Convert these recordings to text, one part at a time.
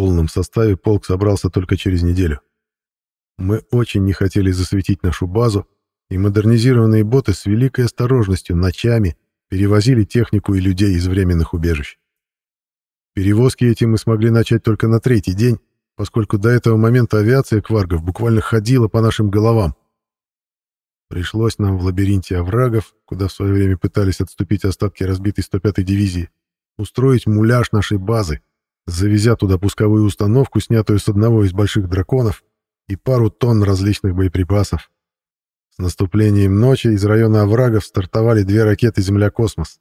полном составе полк собрался только через неделю. Мы очень не хотели засветить нашу базу, и модернизированные боты с великой осторожностью ночами перевозили технику и людей из временных убежищ. Перевозки эти мы смогли начать только на третий день, поскольку до этого момента авиация кваргов буквально ходила по нашим головам. Пришлось нам в лабиринте оврагов, куда в свое время пытались отступить остатки разбитой 105-й дивизии, устроить муляж нашей базы, завезя туда пусковую установку, снятую с одного из больших драконов, и пару тонн различных боеприпасов. С наступлением ночи из района оврагов стартовали две ракеты «Земля-космос».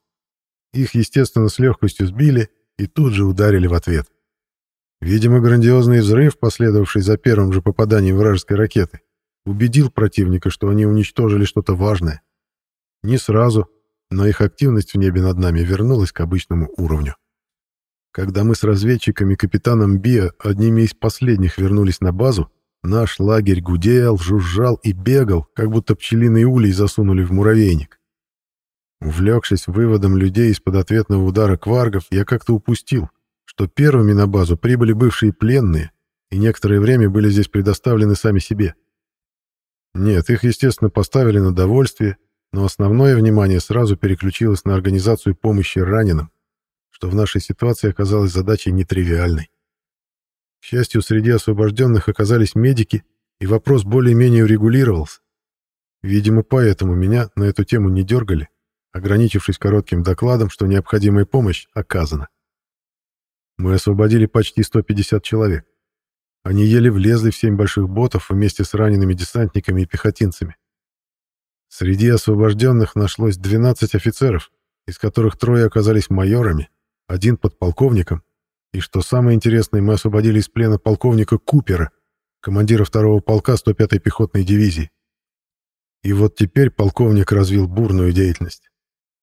Их, естественно, с легкостью сбили и тут же ударили в ответ. Видимо, грандиозный взрыв, последовавший за первым же попаданием вражеской ракеты, убедил противника, что они уничтожили что-то важное. Не сразу, но их активность в небе над нами вернулась к обычному уровню. Когда мы с разведчиками капитаном Био одними из последних вернулись на базу, наш лагерь гудел, жужжал и бегал, как будто пчелиный улей засунули в муравейник. Увлекшись выводом людей из-под ответного удара кваргов, я как-то упустил, что первыми на базу прибыли бывшие пленные, и некоторое время были здесь предоставлены сами себе. Нет, их, естественно, поставили на довольствие, но основное внимание сразу переключилось на организацию помощи раненым, что в нашей ситуации оказалось задачей нетривиальной. К счастью, среди освобожденных оказались медики, и вопрос более-менее урегулировался. Видимо, поэтому меня на эту тему не дергали, ограничившись коротким докладом, что необходимая помощь оказана. Мы освободили почти 150 человек. Они еле влезли в семь больших ботов вместе с ранеными десантниками и пехотинцами. Среди освобожденных нашлось 12 офицеров, из которых трое оказались майорами, один подполковником, и, что самое интересное, мы освободили из плена полковника Купера, командира второго полка 105-й пехотной дивизии. И вот теперь полковник развил бурную деятельность.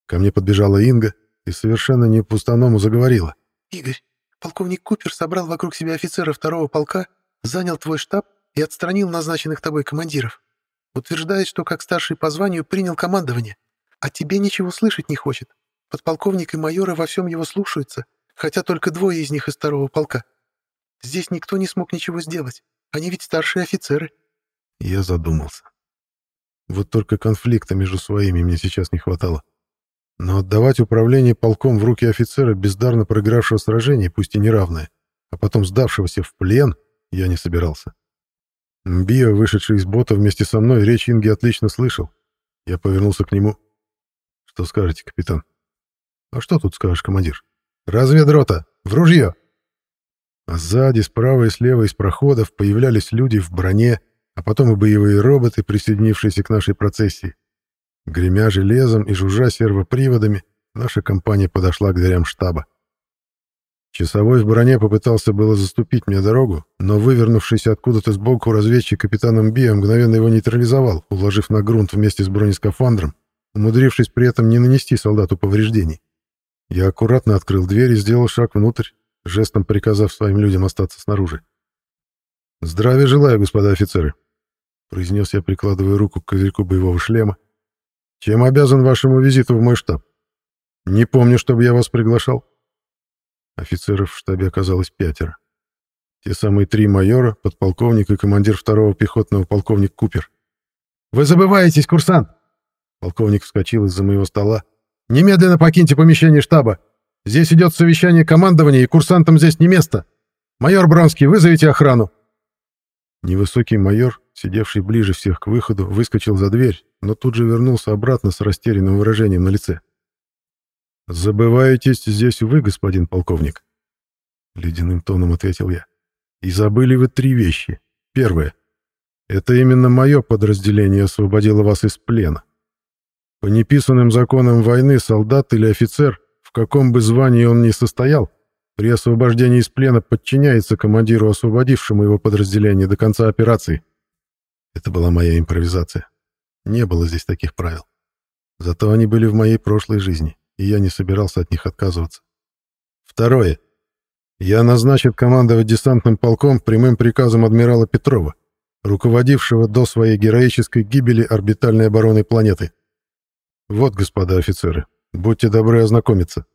Ко мне подбежала Инга и совершенно не по-пустоному заговорила. «Игорь, Полковник Купер собрал вокруг себя офицеров второго полка, занял твой штаб и отстранил назначенных тобой командиров. Утверждает, что как старший по званию принял командование, а тебе ничего слышать не хочет. Подполковник и майоры во всем его слушаются, хотя только двое из них из второго полка. Здесь никто не смог ничего сделать. Они ведь старшие офицеры. Я задумался. Вот только конфликта между своими мне сейчас не хватало. Но отдавать управление полком в руки офицера, бездарно проигравшего сражение, пусть и неравное, а потом сдавшегося в плен, я не собирался. Био, вышедший из бота вместе со мной, речь Инги отлично слышал. Я повернулся к нему. «Что скажете, капитан?» «А что тут скажешь, командир?» «Разведрота! В ружье!» А сзади, справа и слева из проходов появлялись люди в броне, а потом и боевые роботы, присоединившиеся к нашей процессии. Гремя железом и жужжа сервоприводами, наша компания подошла к дверям штаба. Часовой в броне попытался было заступить мне дорогу, но вывернувшийся откуда-то сбоку разведчик капитаном Биа мгновенно его нейтрализовал, уложив на грунт вместе с бронескафандром, умудрившись при этом не нанести солдату повреждений. Я аккуратно открыл дверь и сделал шаг внутрь, жестом приказав своим людям остаться снаружи. «Здравия желаю, господа офицеры», — произнес я, прикладывая руку к козырьку боевого шлема чем обязан вашему визиту в мой штаб? Не помню, чтобы я вас приглашал. Офицеров в штабе оказалось пятеро. Те самые три майора, подполковник и командир второго пехотного полковник Купер. «Вы забываетесь, курсант!» Полковник вскочил из-за моего стола. «Немедленно покиньте помещение штаба! Здесь идет совещание командования, и курсантам здесь не место! Майор Бронский, вызовите охрану!» Невысокий майор, сидевший ближе всех к выходу, выскочил за дверь, но тут же вернулся обратно с растерянным выражением на лице. «Забываетесь здесь вы, господин полковник», — ледяным тоном ответил я. «И забыли вы три вещи. Первое. Это именно мое подразделение освободило вас из плена. По неписанным законам войны солдат или офицер, в каком бы звании он ни состоял, при освобождении из плена подчиняется командиру, освободившему его подразделение до конца операции. Это была моя импровизация. Не было здесь таких правил. Зато они были в моей прошлой жизни, и я не собирался от них отказываться. Второе. Я назначен командовать десантным полком прямым приказом адмирала Петрова, руководившего до своей героической гибели орбитальной обороны планеты. Вот, господа офицеры, будьте добры ознакомиться.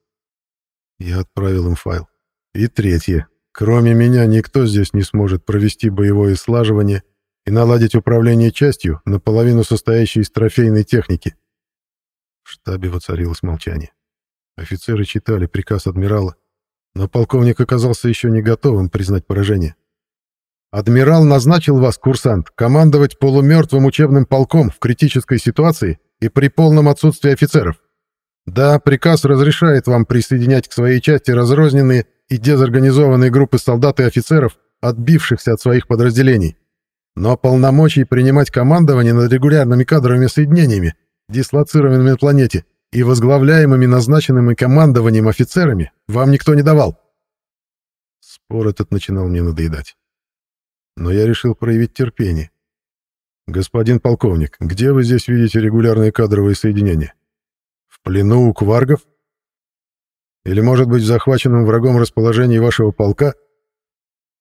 Я отправил им файл. И третье. кроме меня никто здесь не сможет провести боевое слаживание и наладить управление частью, наполовину состоящей из трофейной техники. В штабе воцарилось молчание. Офицеры читали приказ адмирала, но полковник оказался еще не готовым признать поражение. «Адмирал назначил вас, курсант, командовать полумертвым учебным полком в критической ситуации и при полном отсутствии офицеров. Да, приказ разрешает вам присоединять к своей части разрозненные и дезорганизованные группы солдат и офицеров, отбившихся от своих подразделений. Но полномочий принимать командование над регулярными кадровыми соединениями, дислоцированными на планете, и возглавляемыми назначенными командованием офицерами вам никто не давал. Спор этот начинал мне надоедать. Но я решил проявить терпение. Господин полковник, где вы здесь видите регулярные кадровые соединения? В плену у кваргов? Или, может быть, в захваченном врагом расположении вашего полка?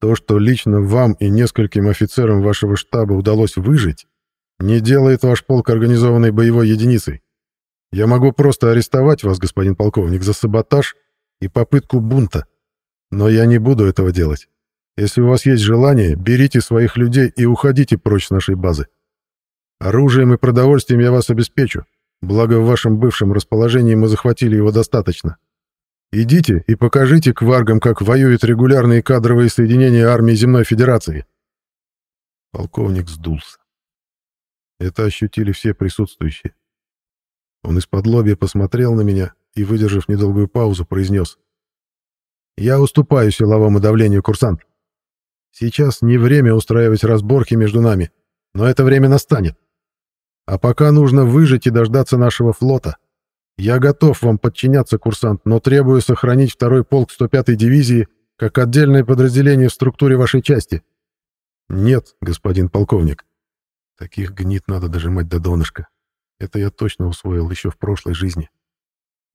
То, что лично вам и нескольким офицерам вашего штаба удалось выжить, не делает ваш полк организованной боевой единицей. Я могу просто арестовать вас, господин полковник, за саботаж и попытку бунта. Но я не буду этого делать. Если у вас есть желание, берите своих людей и уходите прочь с нашей базы. Оружием и продовольствием я вас обеспечу. Благо в вашем бывшем расположении мы захватили его достаточно. Идите и покажите кваргам, как воюют регулярные кадровые соединения армии Земной Федерации. Полковник сдулся. Это ощутили все присутствующие. Он из-под лобья посмотрел на меня и, выдержав недолгую паузу, произнес. «Я уступаю силовому давлению, курсант. Сейчас не время устраивать разборки между нами, но это время настанет. А пока нужно выжить и дождаться нашего флота. Я готов вам подчиняться, курсант, но требую сохранить второй полк 105-й дивизии как отдельное подразделение в структуре вашей части. Нет, господин полковник. Таких гнит надо дожимать до донышка. Это я точно усвоил еще в прошлой жизни.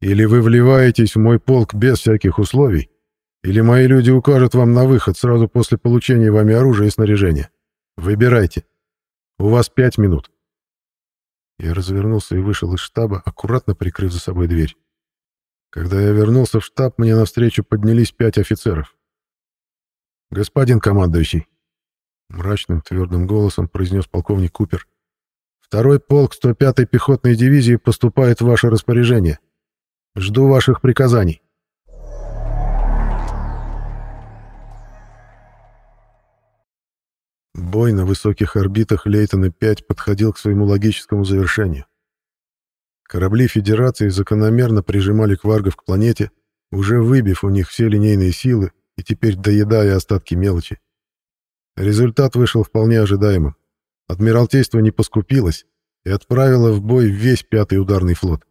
Или вы вливаетесь в мой полк без всяких условий, или мои люди укажут вам на выход сразу после получения вами оружия и снаряжения. Выбирайте. У вас пять минут. Я развернулся и вышел из штаба, аккуратно прикрыв за собой дверь. Когда я вернулся в штаб, мне навстречу поднялись пять офицеров. «Господин командующий», — мрачным твердым голосом произнес полковник Купер, Второй полк 105-й пехотной дивизии поступает в ваше распоряжение. Жду ваших приказаний. Бой на высоких орбитах Лейтона-5 подходил к своему логическому завершению. Корабли Федерации закономерно прижимали кваргов к планете, уже выбив у них все линейные силы и теперь доедая остатки мелочи. Результат вышел вполне ожидаемым. Адмиралтейство не поскупилось и отправило в бой весь пятый ударный флот.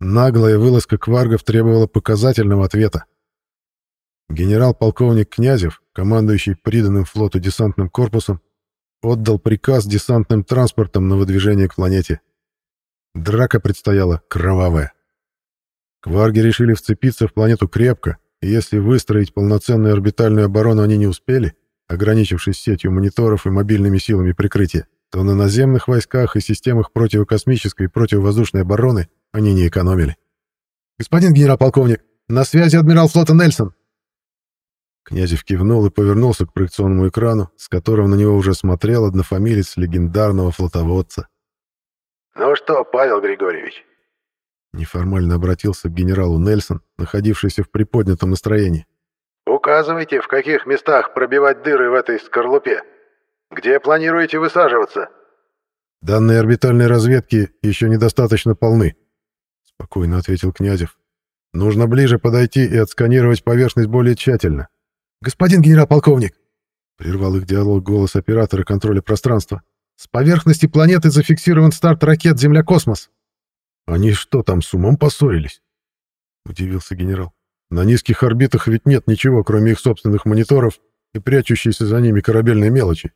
Наглая вылазка кваргов требовала показательного ответа. Генерал-полковник Князев, командующий приданным флоту десантным корпусом, отдал приказ десантным транспортом на выдвижение к планете. Драка предстояла кровавая. Кварги решили вцепиться в планету крепко, и если выстроить полноценную орбитальную оборону они не успели, ограничившись сетью мониторов и мобильными силами прикрытия, то на наземных войсках и системах противокосмической и противовоздушной обороны они не экономили. «Господин генерал-полковник, на связи адмирал флота Нельсон!» Князев кивнул и повернулся к проекционному экрану, с которого на него уже смотрел однофамилец легендарного флотоводца. «Ну что, Павел Григорьевич?» Неформально обратился к генералу Нельсон, находившийся в приподнятом настроении. Указывайте, в каких местах пробивать дыры в этой скорлупе. Где планируете высаживаться? Данные орбитальной разведки еще недостаточно полны, спокойно ответил Князев. Нужно ближе подойти и отсканировать поверхность более тщательно. Господин генерал-полковник, прервал их диалог голос оператора контроля пространства. С поверхности планеты зафиксирован старт ракет Земля-космос. Они что там, с умом поссорились? Удивился генерал. На низких орбитах ведь нет ничего, кроме их собственных мониторов и прячущейся за ними корабельной мелочи.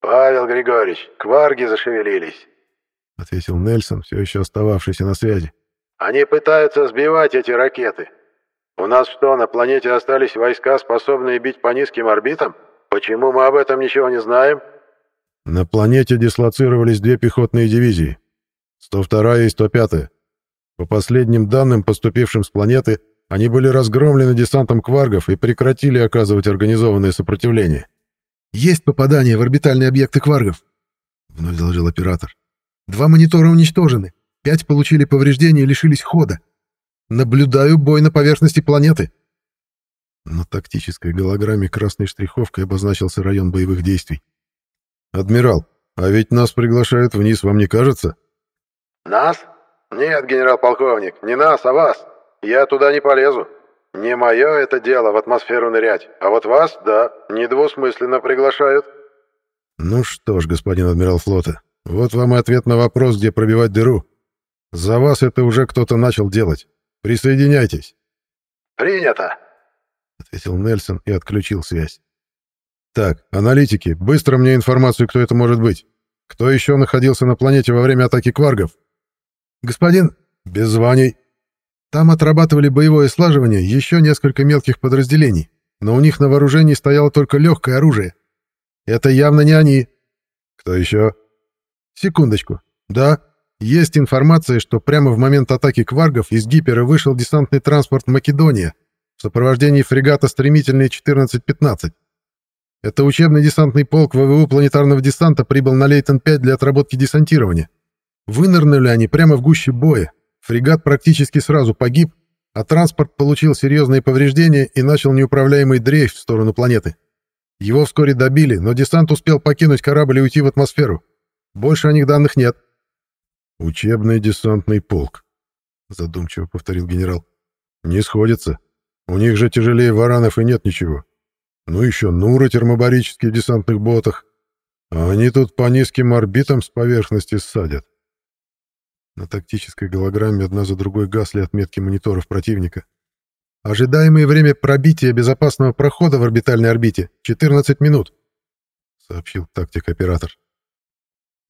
«Павел Григорьевич, кварги зашевелились», — ответил Нельсон, все еще остававшийся на связи. «Они пытаются сбивать эти ракеты. У нас что, на планете остались войска, способные бить по низким орбитам? Почему мы об этом ничего не знаем?» На планете дислоцировались две пехотные дивизии, 102 и 105. По последним данным, поступившим с планеты, Они были разгромлены десантом кваргов и прекратили оказывать организованное сопротивление. «Есть попадание в орбитальные объекты кваргов», — вновь доложил оператор. «Два монитора уничтожены, пять получили повреждения и лишились хода. Наблюдаю бой на поверхности планеты». На тактической голограмме красной штриховкой обозначился район боевых действий. «Адмирал, а ведь нас приглашают вниз, вам не кажется?» «Нас? Нет, генерал-полковник, не нас, а вас. Я туда не полезу. Не мое это дело в атмосферу нырять, а вот вас, да, недвусмысленно приглашают». «Ну что ж, господин адмирал флота, вот вам и ответ на вопрос, где пробивать дыру. За вас это уже кто-то начал делать. Присоединяйтесь». «Принято», — ответил Нельсон и отключил связь. «Так, аналитики, быстро мне информацию, кто это может быть. Кто еще находился на планете во время атаки кваргов?» «Господин...» «Без званий». «Там отрабатывали боевое слаживание еще несколько мелких подразделений, но у них на вооружении стояло только легкое оружие. Это явно не они». «Кто еще?» «Секундочку. Да, есть информация, что прямо в момент атаки кваргов из гипера вышел десантный транспорт «Македония» в сопровождении фрегата «Стремительный 14-15». Это учебный десантный полк ВВУ планетарного десанта прибыл на Лейтон-5 для отработки десантирования. Вынырнули они прямо в гуще боя. Фрегат практически сразу погиб, а транспорт получил серьезные повреждения и начал неуправляемый дрейф в сторону планеты. Его вскоре добили, но десант успел покинуть корабль и уйти в атмосферу. Больше о них данных нет. «Учебный десантный полк», — задумчиво повторил генерал. «Не сходится. У них же тяжелее варанов и нет ничего. Ну еще Нуры термобарические в десантных ботах. А они тут по низким орбитам с поверхности ссадят. На тактической голограмме одна за другой гасли отметки мониторов противника. «Ожидаемое время пробития безопасного прохода в орбитальной орбите — 14 минут», — сообщил тактик-оператор.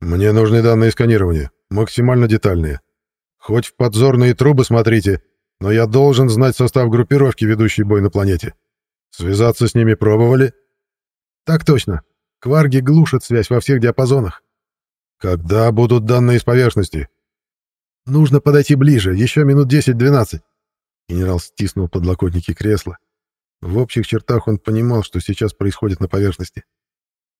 «Мне нужны данные сканирования, максимально детальные. Хоть в подзорные трубы смотрите, но я должен знать состав группировки, ведущей бой на планете. Связаться с ними пробовали?» «Так точно. Кварги глушат связь во всех диапазонах». «Когда будут данные с поверхности?» «Нужно подойти ближе, еще минут 10-12». Генерал стиснул подлокотники кресла. В общих чертах он понимал, что сейчас происходит на поверхности.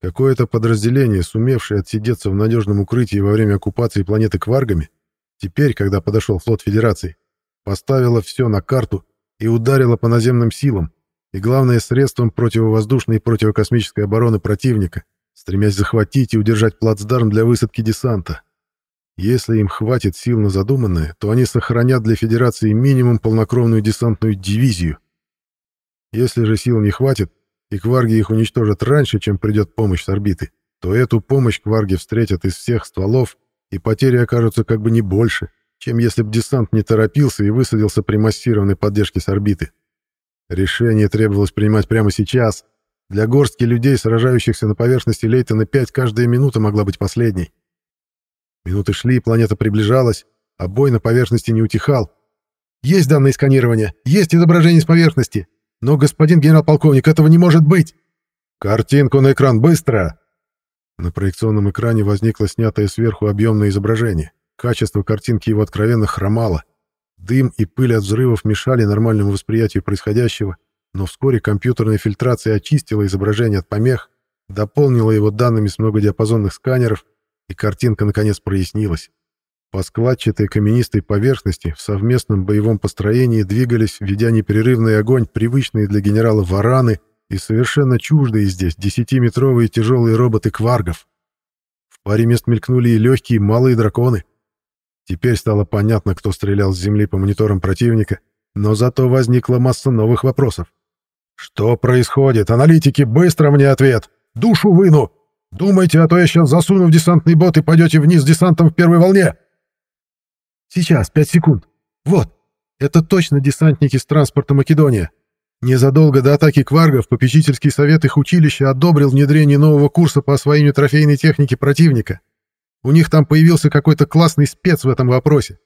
Какое-то подразделение, сумевшее отсидеться в надежном укрытии во время оккупации планеты кваргами, теперь, когда подошел флот Федерации, поставило все на карту и ударило по наземным силам, и, главное, средством противовоздушной и противокосмической обороны противника, стремясь захватить и удержать плацдарм для высадки десанта. Если им хватит сил на задуманное, то они сохранят для Федерации минимум полнокровную десантную дивизию. Если же сил не хватит, и кварги их уничтожат раньше, чем придет помощь с орбиты, то эту помощь кварги встретят из всех стволов, и потери окажутся как бы не больше, чем если бы десант не торопился и высадился при массированной поддержке с орбиты. Решение требовалось принимать прямо сейчас. Для горстки людей, сражающихся на поверхности Лейтона-5, каждая минута могла быть последней. Минуты шли, планета приближалась, а бой на поверхности не утихал. «Есть данные сканирования, есть изображение с поверхности, но, господин генерал-полковник, этого не может быть!» «Картинку на экран, быстро!» На проекционном экране возникло снятое сверху объемное изображение. Качество картинки его откровенно хромало. Дым и пыль от взрывов мешали нормальному восприятию происходящего, но вскоре компьютерная фильтрация очистила изображение от помех, дополнила его данными с многодиапазонных сканеров, и картинка наконец прояснилась. По складчатой каменистой поверхности в совместном боевом построении двигались, ведя непрерывный огонь, привычные для генерала вараны и совершенно чуждые здесь десятиметровые тяжелые роботы кваргов. В паре мест мелькнули и легкие малые драконы. Теперь стало понятно, кто стрелял с земли по мониторам противника, но зато возникла масса новых вопросов. «Что происходит? Аналитики, быстро мне ответ! Душу выну! Думайте, а то я сейчас засуну в десантный бот и пойдете вниз с десантом в первой волне!» «Сейчас, пять секунд. Вот, это точно десантники с транспорта Македония. Незадолго до атаки кваргов попечительский совет их училища одобрил внедрение нового курса по освоению трофейной техники противника. У них там появился какой-то классный спец в этом вопросе.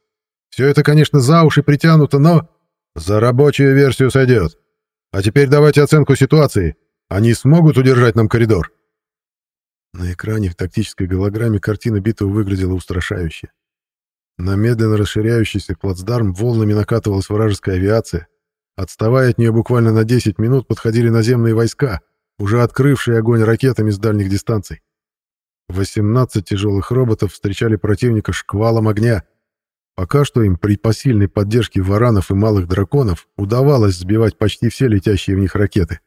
Все это, конечно, за уши притянуто, но... За рабочую версию сойдет. А теперь давайте оценку ситуации. Они смогут удержать нам коридор?» На экране в тактической голограмме картина битвы выглядела устрашающе. На медленно расширяющийся плацдарм волнами накатывалась вражеская авиация. Отставая от нее буквально на 10 минут, подходили наземные войска, уже открывшие огонь ракетами с дальних дистанций. 18 тяжелых роботов встречали противника шквалом огня. Пока что им при посильной поддержке варанов и малых драконов удавалось сбивать почти все летящие в них ракеты.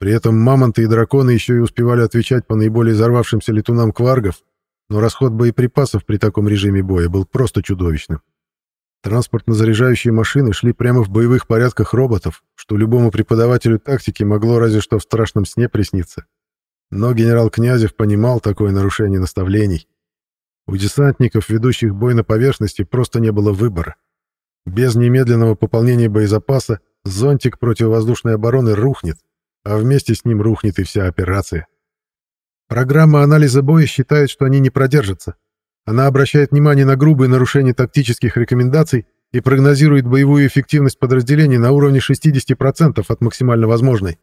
При этом мамонты и драконы еще и успевали отвечать по наиболее взорвавшимся летунам кваргов, но расход боеприпасов при таком режиме боя был просто чудовищным. Транспортно-заряжающие машины шли прямо в боевых порядках роботов, что любому преподавателю тактики могло разве что в страшном сне присниться. Но генерал Князев понимал такое нарушение наставлений. У десантников, ведущих бой на поверхности, просто не было выбора. Без немедленного пополнения боезапаса зонтик противовоздушной обороны рухнет, а вместе с ним рухнет и вся операция. Программа анализа боя считает, что они не продержатся, она обращает внимание на грубые нарушения тактических рекомендаций и прогнозирует боевую эффективность подразделений на уровне 60% от максимально возможной.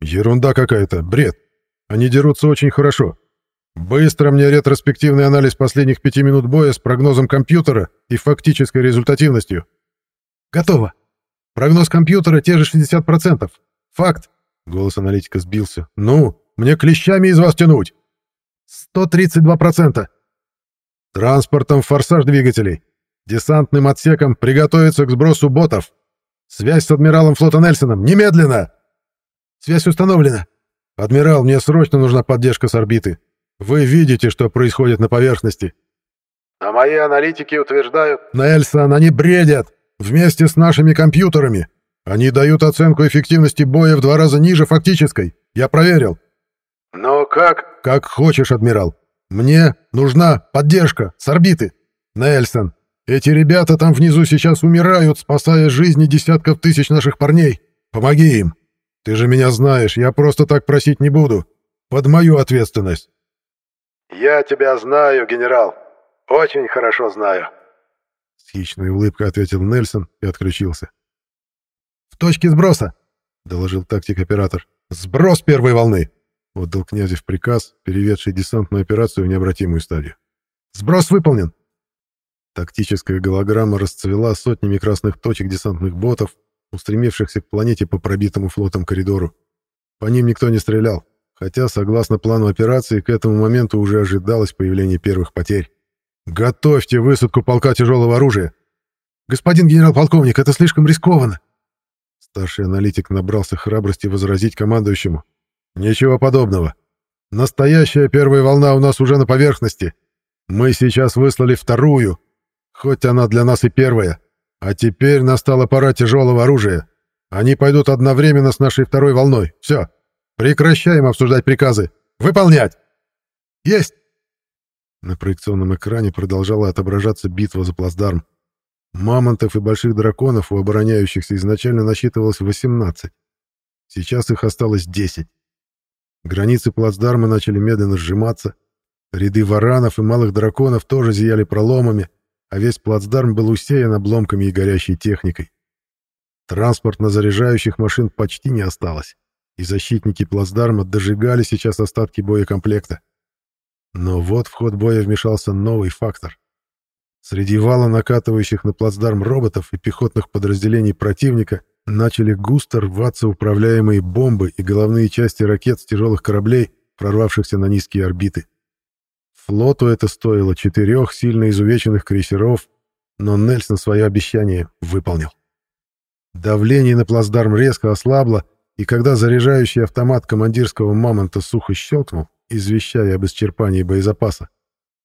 Ерунда какая-то, бред. Они дерутся очень хорошо. Быстро мне ретроспективный анализ последних пяти минут боя с прогнозом компьютера и фактической результативностью. Готово. Прогноз компьютера те же 60%. Факт. Голос аналитика сбился. Ну, мне клещами из вас тянуть. 132%. Транспортом форсаж двигателей. Десантным отсеком приготовиться к сбросу ботов. Связь с адмиралом флота Нельсоном. Немедленно! Связь установлена. Адмирал, мне срочно нужна поддержка с орбиты. Вы видите, что происходит на поверхности. А мои аналитики утверждают... Нельсон, они бредят. Вместе с нашими компьютерами. Они дают оценку эффективности боя в два раза ниже фактической. Я проверил. Но как... Как хочешь, адмирал. Мне нужна поддержка с орбиты. Нельсон, эти ребята там внизу сейчас умирают, спасая жизни десятков тысяч наших парней. Помоги им. Ты же меня знаешь, я просто так просить не буду. Под мою ответственность. Я тебя знаю, генерал. Очень хорошо знаю. С хищной улыбкой ответил Нельсон и отключился. В точке сброса, доложил тактик-оператор. Сброс первой волны. — отдал Князев приказ, переведший десантную операцию в необратимую стадию. «Сброс выполнен!» Тактическая голограмма расцвела сотнями красных точек десантных ботов, устремившихся к планете по пробитому флотом коридору. По ним никто не стрелял, хотя, согласно плану операции, к этому моменту уже ожидалось появление первых потерь. «Готовьте высадку полка тяжелого оружия!» «Господин генерал-полковник, это слишком рискованно!» Старший аналитик набрался храбрости возразить командующему. Ничего подобного. Настоящая первая волна у нас уже на поверхности. Мы сейчас выслали вторую, хоть она для нас и первая. А теперь настала пора тяжелого оружия. Они пойдут одновременно с нашей второй волной. Все. Прекращаем обсуждать приказы. Выполнять! Есть! На проекционном экране продолжала отображаться битва за плацдарм. Мамонтов и больших драконов у обороняющихся изначально насчитывалось 18. Сейчас их осталось 10. Границы плацдарма начали медленно сжиматься. Ряды варанов и малых драконов тоже зияли проломами, а весь плацдарм был усеян обломками и горящей техникой. Транспортно-заряжающих машин почти не осталось, и защитники плацдарма дожигали сейчас остатки боекомплекта. Но вот в ход боя вмешался новый фактор. Среди вала накатывающих на плацдарм роботов и пехотных подразделений противника — начали густо рваться управляемые бомбы и головные части ракет с тяжелых кораблей, прорвавшихся на низкие орбиты. Флоту это стоило четырех сильно изувеченных крейсеров, но Нельсон свое обещание выполнил. Давление на плацдарм резко ослабло, и когда заряжающий автомат командирского «Мамонта» сухо щелкнул, извещая об исчерпании боезапаса,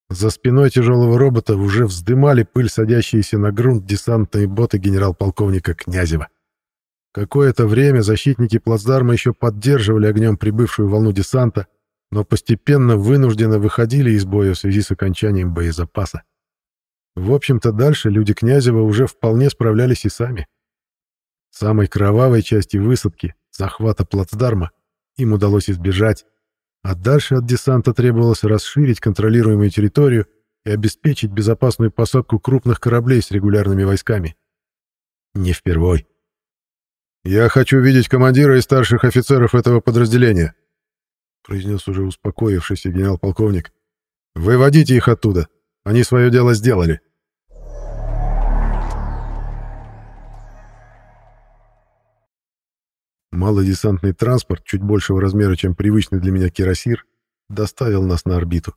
за спиной тяжелого робота уже вздымали пыль садящиеся на грунт десантные боты генерал-полковника Князева. Какое-то время защитники плацдарма еще поддерживали огнем прибывшую волну десанта, но постепенно вынужденно выходили из боя в связи с окончанием боезапаса. В общем-то, дальше люди Князева уже вполне справлялись и сами. Самой кровавой части высадки, захвата плацдарма, им удалось избежать, а дальше от десанта требовалось расширить контролируемую территорию и обеспечить безопасную посадку крупных кораблей с регулярными войсками. Не впервой. «Я хочу видеть командира и старших офицеров этого подразделения», произнес уже успокоившийся генерал-полковник. «Выводите их оттуда. Они свое дело сделали». малодесантный транспорт, чуть большего размера, чем привычный для меня кирасир, доставил нас на орбиту.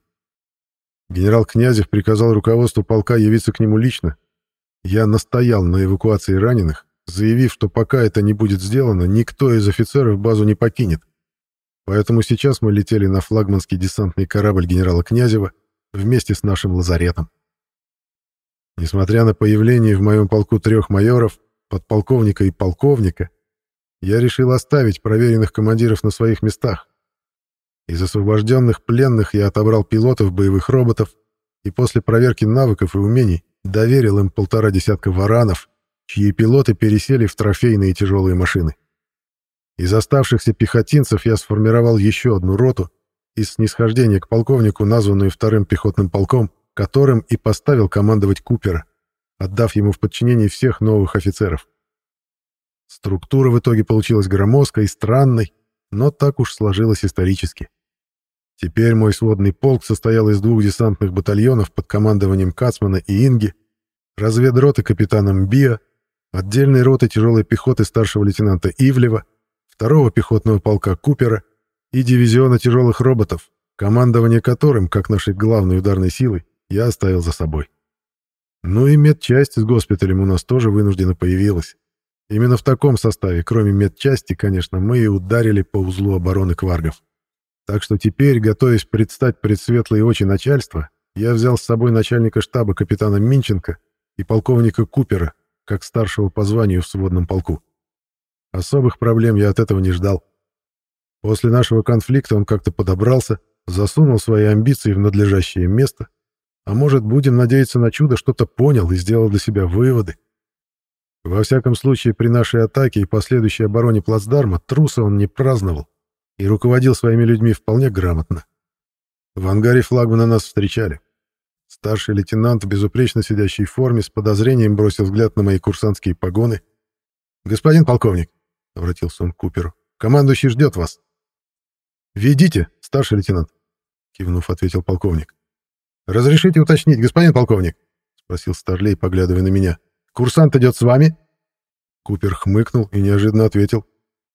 Генерал Князев приказал руководству полка явиться к нему лично. Я настоял на эвакуации раненых, заявив, что пока это не будет сделано, никто из офицеров базу не покинет. Поэтому сейчас мы летели на флагманский десантный корабль генерала Князева вместе с нашим лазаретом. Несмотря на появление в моем полку трех майоров, подполковника и полковника, я решил оставить проверенных командиров на своих местах. Из освобожденных пленных я отобрал пилотов боевых роботов и после проверки навыков и умений доверил им полтора десятка варанов, чьи пилоты пересели в трофейные тяжелые машины. Из оставшихся пехотинцев я сформировал еще одну роту из снисхождения к полковнику, названную вторым пехотным полком, которым и поставил командовать Купера, отдав ему в подчинение всех новых офицеров. Структура в итоге получилась громоздкой и странной, но так уж сложилось исторически. Теперь мой сводный полк состоял из двух десантных батальонов под командованием Кацмана и Инги, разведроты капитаном Биа, отдельной роты тяжелой пехоты старшего лейтенанта Ивлева, второго пехотного полка Купера и дивизиона тяжелых роботов, командование которым, как нашей главной ударной силой, я оставил за собой. Ну и медчасть с госпиталем у нас тоже вынуждена появилась. Именно в таком составе, кроме медчасти, конечно, мы и ударили по узлу обороны кваргов. Так что теперь, готовясь предстать пред светлые очи начальства, я взял с собой начальника штаба капитана Минченко и полковника Купера, как старшего по званию в сводном полку. Особых проблем я от этого не ждал. После нашего конфликта он как-то подобрался, засунул свои амбиции в надлежащее место, а может, будем надеяться на чудо, что-то понял и сделал для себя выводы. Во всяком случае, при нашей атаке и последующей обороне плацдарма труса он не праздновал и руководил своими людьми вполне грамотно. В ангаре флагмана нас встречали. Старший лейтенант, безупречно сидящий в форме, с подозрением бросил взгляд на мои курсантские погоны. «Господин полковник», — обратился он к Куперу, — «командующий ждет вас». «Ведите, старший лейтенант», — кивнув, ответил полковник. «Разрешите уточнить, господин полковник?» — спросил Старлей, поглядывая на меня. «Курсант идет с вами?» Купер хмыкнул и неожиданно ответил.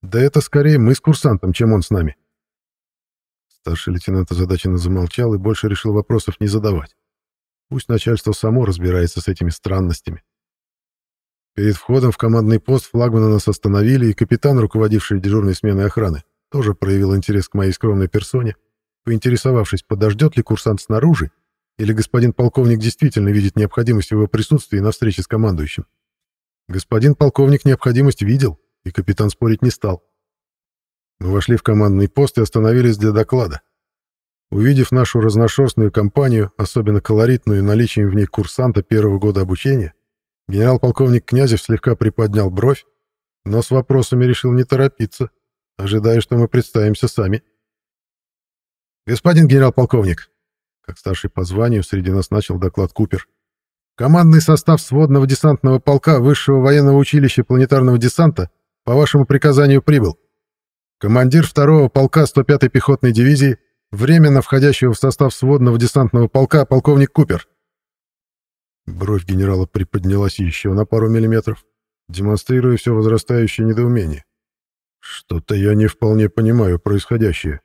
«Да это скорее мы с курсантом, чем он с нами». Старший лейтенант озадаченно замолчал и больше решил вопросов не задавать. Пусть начальство само разбирается с этими странностями. Перед входом в командный пост флагмана нас остановили, и капитан, руководивший дежурной сменой охраны, тоже проявил интерес к моей скромной персоне, поинтересовавшись, подождет ли курсант снаружи, или господин полковник действительно видит необходимость его присутствии на встрече с командующим. Господин полковник необходимость видел, и капитан спорить не стал. Мы вошли в командный пост и остановились для доклада. Увидев нашу разношерстную компанию, особенно колоритную наличием в ней курсанта первого года обучения, генерал-полковник Князев слегка приподнял бровь, но с вопросами решил не торопиться, ожидая, что мы представимся сами. «Господин генерал-полковник», как старший по званию среди нас начал доклад Купер, «командный состав сводного десантного полка Высшего военного училища планетарного десанта по вашему приказанию прибыл. Командир второго полка 105-й пехотной дивизии, временно входящего в состав сводного десантного полка, полковник Купер». Бровь генерала приподнялась еще на пару миллиметров, демонстрируя все возрастающее недоумение. «Что-то я не вполне понимаю происходящее»,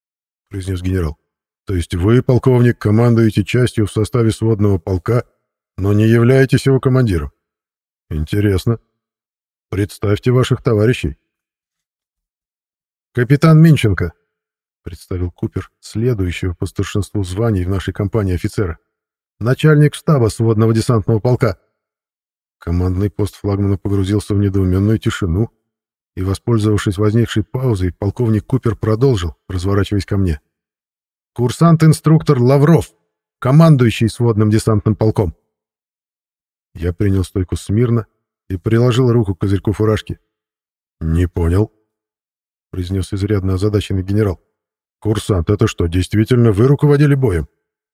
— произнес генерал. «То есть вы, полковник, командуете частью в составе сводного полка, но не являетесь его командиром? Интересно. Представьте ваших товарищей». «Капитан Минченко», — представил Купер, следующего по старшинству званий в нашей компании офицера. «Начальник штаба сводного десантного полка». Командный пост флагмана погрузился в недоуменную тишину, и, воспользовавшись возникшей паузой, полковник Купер продолжил, разворачиваясь ко мне. «Курсант-инструктор Лавров, командующий сводным десантным полком». Я принял стойку смирно и приложил руку к козырьку фуражки. «Не понял», — произнес изрядно озадаченный генерал. «Курсант, это что, действительно вы руководили боем?»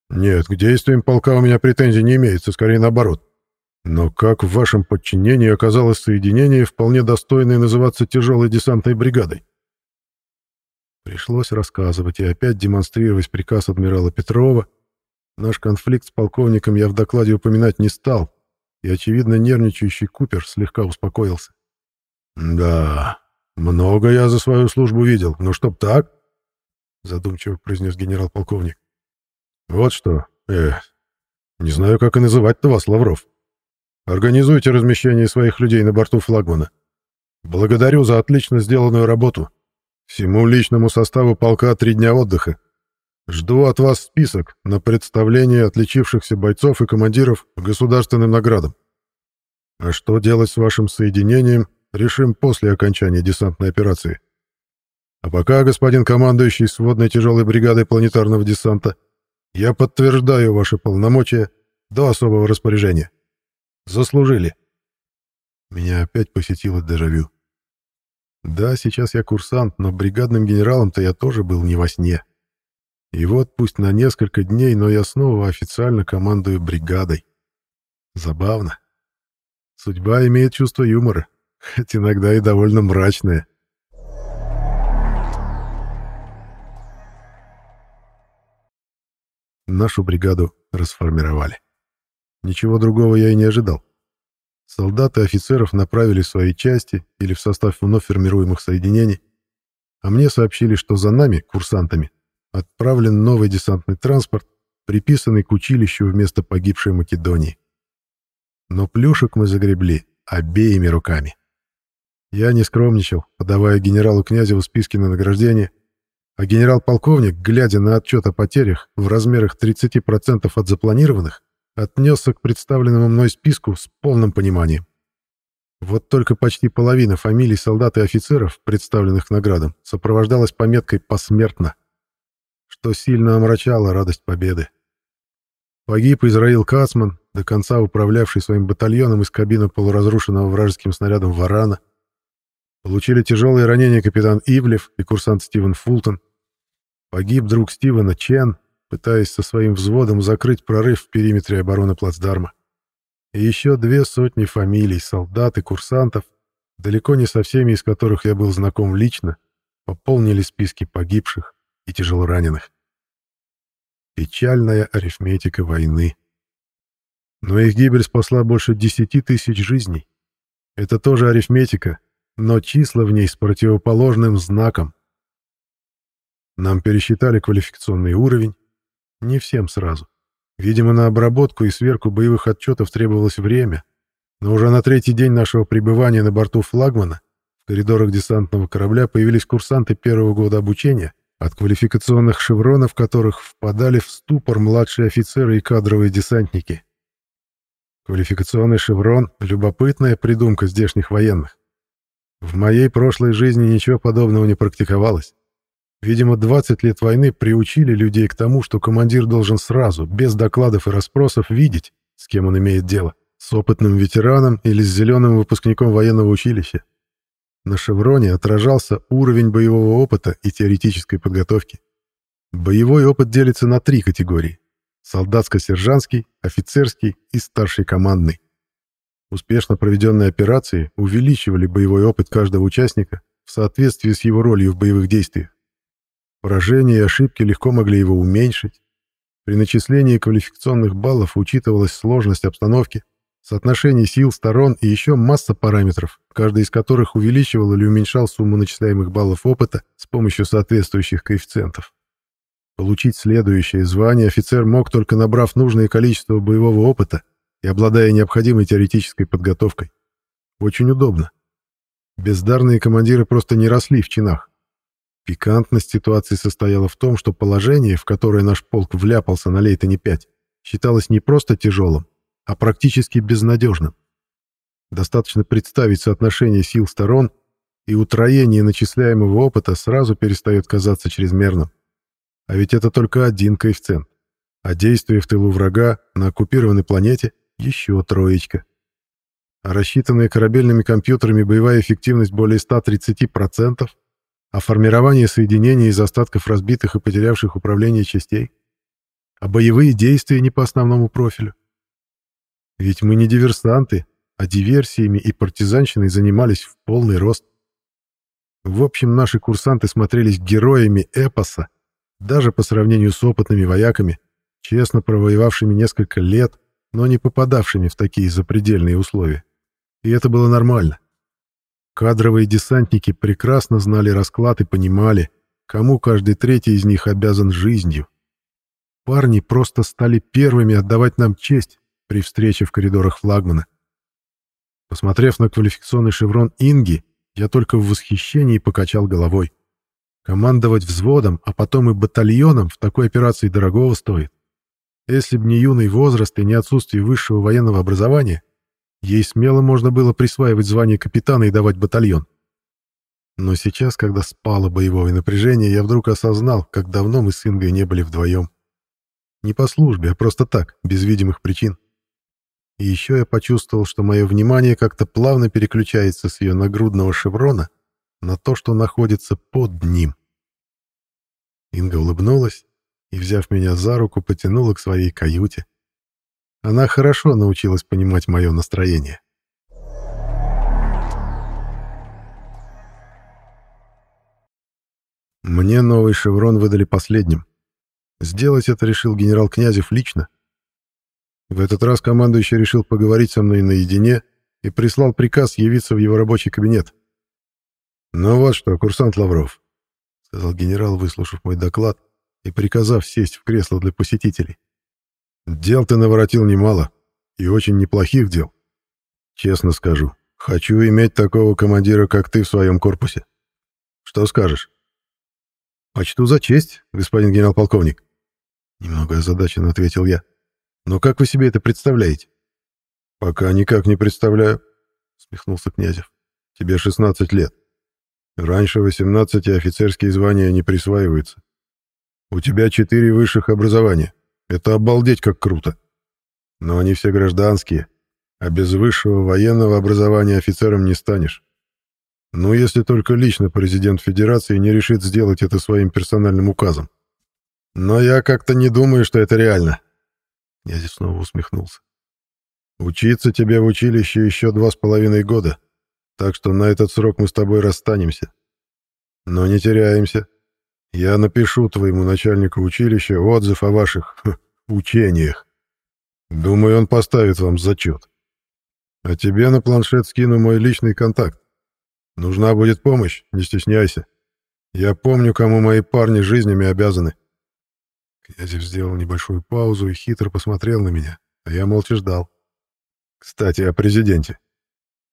«Нет, к действиям полка у меня претензий не имеется, скорее наоборот. Но как в вашем подчинении оказалось соединение, вполне достойное называться тяжелой десантной бригадой? Пришлось рассказывать и опять демонстрировать приказ адмирала Петрова. Наш конфликт с полковником я в докладе упоминать не стал, и, очевидно, нервничающий Купер слегка успокоился. «Да, Много я за свою службу видел, но чтоб так, задумчиво произнес генерал-полковник. Вот что, э, не знаю, как и называть-то вас, Лавров. Организуйте размещение своих людей на борту флагмана. Благодарю за отлично сделанную работу. Всему личному составу полка три дня отдыха. Жду от вас список на представление отличившихся бойцов и командиров государственным наградам. А что делать с вашим соединением, решим после окончания десантной операции. А пока, господин командующий сводной тяжелой бригадой планетарного десанта, я подтверждаю ваши полномочия до особого распоряжения. Заслужили. Меня опять посетило дежавю. Да, сейчас я курсант, но бригадным генералом-то я тоже был не во сне. И вот пусть на несколько дней, но я снова официально командую бригадой. Забавно. Судьба имеет чувство юмора, хоть иногда и довольно мрачное. Нашу бригаду расформировали. Ничего другого я и не ожидал. Солдаты и офицеров направили в свои части или в состав вновь формируемых соединений, а мне сообщили, что за нами, курсантами, отправлен новый десантный транспорт, приписанный к училищу вместо погибшей Македонии. Но плюшек мы загребли обеими руками. Я не скромничал, подавая генералу Князеву списки на награждение, а генерал-полковник, глядя на отчет о потерях в размерах 30% от запланированных, отнесся к представленному мной списку с полным пониманием. Вот только почти половина фамилий солдат и офицеров, представленных наградам, сопровождалась пометкой «посмертно», что сильно омрачало радость победы. Погиб Израил Кацман, до конца управлявший своим батальоном из кабины полуразрушенного вражеским снарядом «Варана». Получили тяжелые ранения капитан Ивлев и курсант Стивен Фултон. Погиб друг Стивена Чен, пытаясь со своим взводом закрыть прорыв в периметре обороны плацдарма. И еще две сотни фамилий, солдат и курсантов, далеко не со всеми из которых я был знаком лично, пополнили списки погибших и тяжелораненых. Печальная арифметика войны. Но их гибель спасла больше десяти тысяч жизней. Это тоже арифметика, но числа в ней с противоположным знаком. Нам пересчитали квалификационный уровень, не всем сразу. Видимо, на обработку и сверку боевых отчетов требовалось время, но уже на третий день нашего пребывания на борту флагмана в коридорах десантного корабля появились курсанты первого года обучения, от квалификационных шевронов которых впадали в ступор младшие офицеры и кадровые десантники. Квалификационный шеврон — любопытная придумка здешних военных. В моей прошлой жизни ничего подобного не практиковалось. Видимо, 20 лет войны приучили людей к тому, что командир должен сразу, без докладов и расспросов, видеть, с кем он имеет дело. С опытным ветераном или с зеленым выпускником военного училища. На шевроне отражался уровень боевого опыта и теоретической подготовки. Боевой опыт делится на три категории. Солдатско-сержантский, офицерский и старший командный. Успешно проведенные операции увеличивали боевой опыт каждого участника в соответствии с его ролью в боевых действиях. Поражения и ошибки легко могли его уменьшить. При начислении квалификационных баллов учитывалась сложность обстановки, соотношение сил сторон и еще масса параметров, каждый из которых увеличивал или уменьшал сумму начисляемых баллов опыта с помощью соответствующих коэффициентов. Получить следующее звание офицер мог только набрав нужное количество боевого опыта и обладая необходимой теоретической подготовкой. Очень удобно. Бездарные командиры просто не росли в чинах. Пикантность ситуации состояла в том, что положение, в которое наш полк вляпался на Лейтоне-5, считалось не просто тяжелым, а практически безнадежным. Достаточно представить соотношение сил сторон, и утроение начисляемого опыта сразу перестает казаться чрезмерным. А ведь это только один коэффициент. А действие в тылу врага на оккупированной планете — еще троечка. А рассчитанная корабельными компьютерами боевая эффективность более 130%, о формировании соединений из остатков разбитых и потерявших управление частей, а боевые действия не по основному профилю. Ведь мы не диверсанты, а диверсиями и партизанщиной занимались в полный рост. В общем, наши курсанты смотрелись героями эпоса, даже по сравнению с опытными вояками, честно провоевавшими несколько лет, но не попадавшими в такие запредельные условия. И это было нормально. Кадровые десантники прекрасно знали расклад и понимали, кому каждый третий из них обязан жизнью. Парни просто стали первыми отдавать нам честь при встрече в коридорах флагмана. Посмотрев на квалификационный шеврон Инги, я только в восхищении покачал головой. Командовать взводом, а потом и батальоном в такой операции дорогого стоит. Если б не юный возраст и не отсутствие высшего военного образования, ей смело можно было присваивать звание капитана и давать батальон. Но сейчас, когда спало боевое напряжение, я вдруг осознал, как давно мы с Ингой не были вдвоем. Не по службе, а просто так, без видимых причин. И еще я почувствовал, что мое внимание как-то плавно переключается с ее нагрудного шеврона на то, что находится под ним. Инга улыбнулась и, взяв меня за руку, потянула к своей каюте. Она хорошо научилась понимать мое настроение. Мне новый шеврон выдали последним. Сделать это решил генерал Князев лично. В этот раз командующий решил поговорить со мной наедине и прислал приказ явиться в его рабочий кабинет. «Ну вот что, курсант Лавров», — сказал генерал, выслушав мой доклад и приказав сесть в кресло для посетителей. «Дел ты наворотил немало, и очень неплохих дел. Честно скажу, хочу иметь такого командира, как ты в своем корпусе. Что скажешь?» «Почту за честь, господин генерал-полковник», Немного озадаченно ответил я. «Но как вы себе это представляете?» «Пока никак не представляю», — смехнулся Князев. «Тебе 16 лет. Раньше 18 офицерские звания не присваиваются. У тебя четыре высших образования. Это обалдеть как круто. Но они все гражданские, а без высшего военного образования офицером не станешь. Ну, если только лично президент Федерации не решит сделать это своим персональным указом. Но я как-то не думаю, что это реально. Я здесь снова усмехнулся. Учиться тебе в училище еще два с половиной года, так что на этот срок мы с тобой расстанемся. Но не теряемся. Я напишу твоему начальнику училища отзыв о ваших ха, учениях. Думаю, он поставит вам зачет. А тебе на планшет скину мой личный контакт. Нужна будет помощь, не стесняйся. Я помню, кому мои парни жизнями обязаны. Князев сделал небольшую паузу и хитро посмотрел на меня, а я молча ждал. «Кстати, о президенте.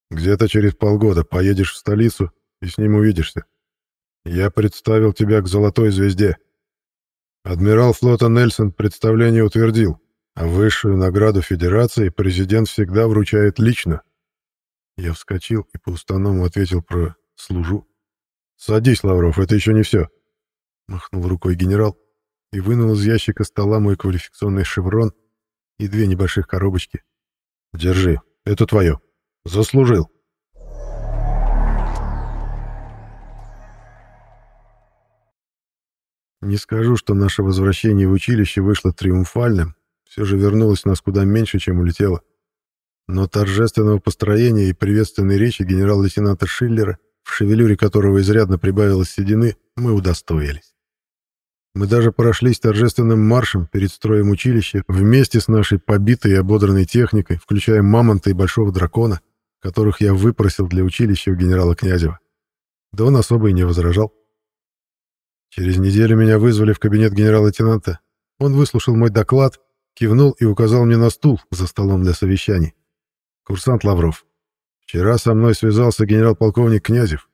Где-то через полгода поедешь в столицу и с ним увидишься. Я представил тебя к Золотой Звезде. Адмирал флота Нельсон представление утвердил, а высшую награду Федерации президент всегда вручает лично». Я вскочил и по уставному ответил про «служу». «Садись, Лавров, это еще не все», — махнул рукой генерал и вынул из ящика стола мой квалификационный шеврон и две небольших коробочки. «Держи, это твое. Заслужил». Не скажу, что наше возвращение в училище вышло триумфальным, все же вернулось нас куда меньше, чем улетело. Но торжественного построения и приветственной речи генерал-лейтенанта Шиллера, в шевелюре которого изрядно прибавилось седины, мы удостоились. Мы даже прошлись торжественным маршем перед строем училища вместе с нашей побитой и ободранной техникой, включая мамонта и большого дракона, которых я выпросил для училища у генерала Князева. Да он особо и не возражал. Через неделю меня вызвали в кабинет генерала-лейтенанта. Он выслушал мой доклад, кивнул и указал мне на стул за столом для совещаний. «Курсант Лавров, вчера со мной связался генерал-полковник Князев.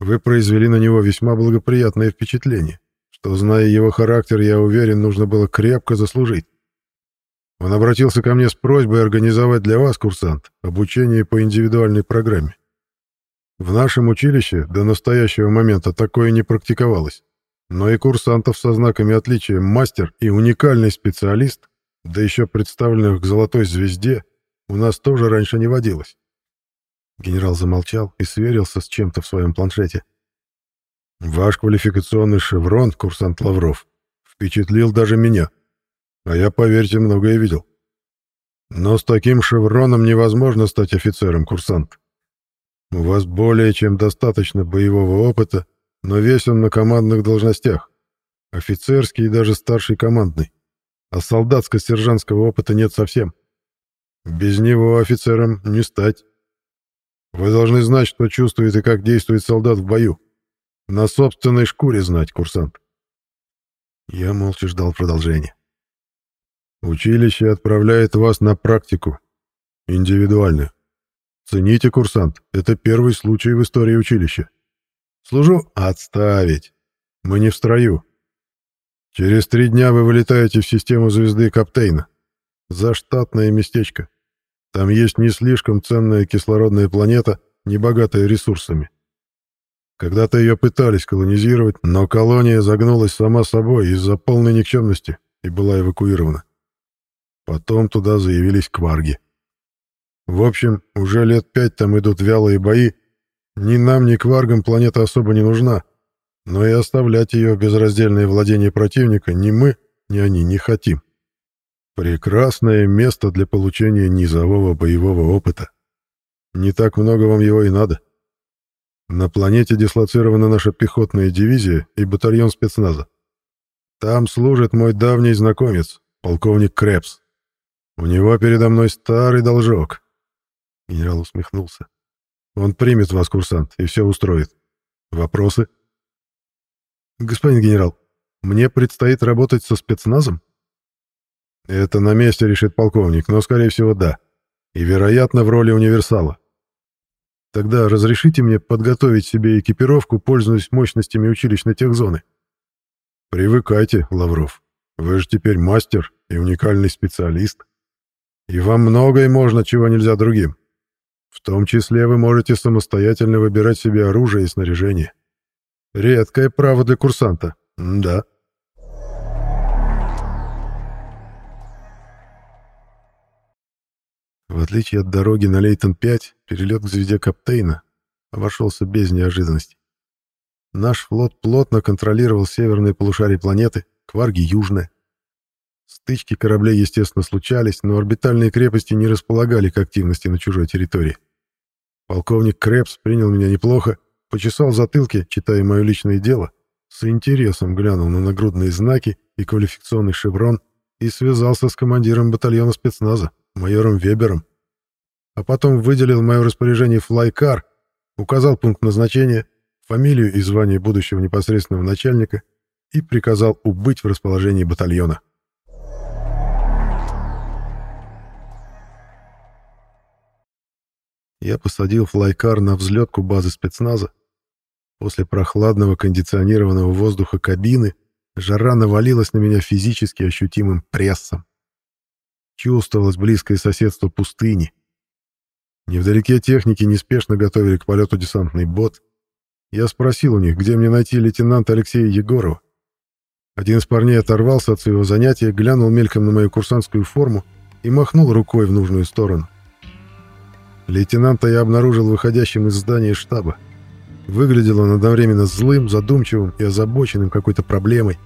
Вы произвели на него весьма благоприятное впечатление что, зная его характер, я уверен, нужно было крепко заслужить. Он обратился ко мне с просьбой организовать для вас, курсант, обучение по индивидуальной программе. В нашем училище до настоящего момента такое не практиковалось, но и курсантов со знаками отличия мастер и уникальный специалист, да еще представленных к золотой звезде, у нас тоже раньше не водилось. Генерал замолчал и сверился с чем-то в своем планшете. Ваш квалификационный шеврон, курсант Лавров, впечатлил даже меня. А я, поверьте, многое видел. Но с таким шевроном невозможно стать офицером, курсант. У вас более чем достаточно боевого опыта, но весь он на командных должностях. Офицерский и даже старший командный. А солдатско-сержантского опыта нет совсем. Без него офицером не стать. Вы должны знать, что чувствует и как действует солдат в бою. На собственной шкуре знать, курсант. Я молча ждал продолжения. Училище отправляет вас на практику. Индивидуальную. Цените, курсант, это первый случай в истории училища. Служу отставить. Мы не в строю. Через три дня вы вылетаете в систему звезды Каптейна. Заштатное местечко. Там есть не слишком ценная кислородная планета, не богатая ресурсами. Когда-то ее пытались колонизировать, но колония загнулась сама собой из-за полной никчемности и была эвакуирована. Потом туда заявились кварги. В общем, уже лет пять там идут вялые бои. Ни нам, ни кваргам планета особо не нужна, но и оставлять ее в безраздельное владение противника ни мы, ни они не хотим. Прекрасное место для получения низового боевого опыта. Не так много вам его и надо. На планете дислоцирована наша пехотная дивизия и батальон спецназа. Там служит мой давний знакомец, полковник Крепс. У него передо мной старый должок. Генерал усмехнулся. Он примет вас, курсант, и все устроит. Вопросы? Господин генерал, мне предстоит работать со спецназом? Это на месте решит полковник, но, скорее всего, да. И, вероятно, в роли универсала. Тогда разрешите мне подготовить себе экипировку, пользуясь мощностями училищной техзоны. Привыкайте, Лавров. Вы же теперь мастер и уникальный специалист. И вам многое можно, чего нельзя другим. В том числе вы можете самостоятельно выбирать себе оружие и снаряжение. Редкое право для курсанта. М да. В отличие от дороги на Лейтон-5, перелет к звезде Каптейна обошелся без неожиданностей. Наш флот плотно контролировал северное полушарие планеты, Кварги — южное. Стычки кораблей, естественно, случались, но орбитальные крепости не располагали к активности на чужой территории. Полковник Крепс принял меня неплохо, почесал в затылке, читая мое личное дело, с интересом глянул на нагрудные знаки и квалификационный шеврон и связался с командиром батальона спецназа майором Вебером, а потом выделил мое распоряжение флайкар, указал пункт назначения, фамилию и звание будущего непосредственного начальника и приказал убыть в расположении батальона. Я посадил флайкар на взлетку базы спецназа. После прохладного кондиционированного воздуха кабины жара навалилась на меня физически ощутимым прессом. Чувствовалось близкое соседство пустыни. Невдалеке техники неспешно готовили к полету десантный бот. Я спросил у них, где мне найти лейтенанта Алексея Егорова. Один из парней оторвался от своего занятия, глянул мельком на мою курсантскую форму и махнул рукой в нужную сторону. Лейтенанта я обнаружил выходящим из здания штаба. Выглядел он одновременно злым, задумчивым и озабоченным какой-то проблемой.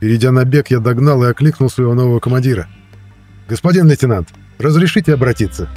Перейдя на бег, я догнал и окликнул своего нового командира — «Господин лейтенант, разрешите обратиться?»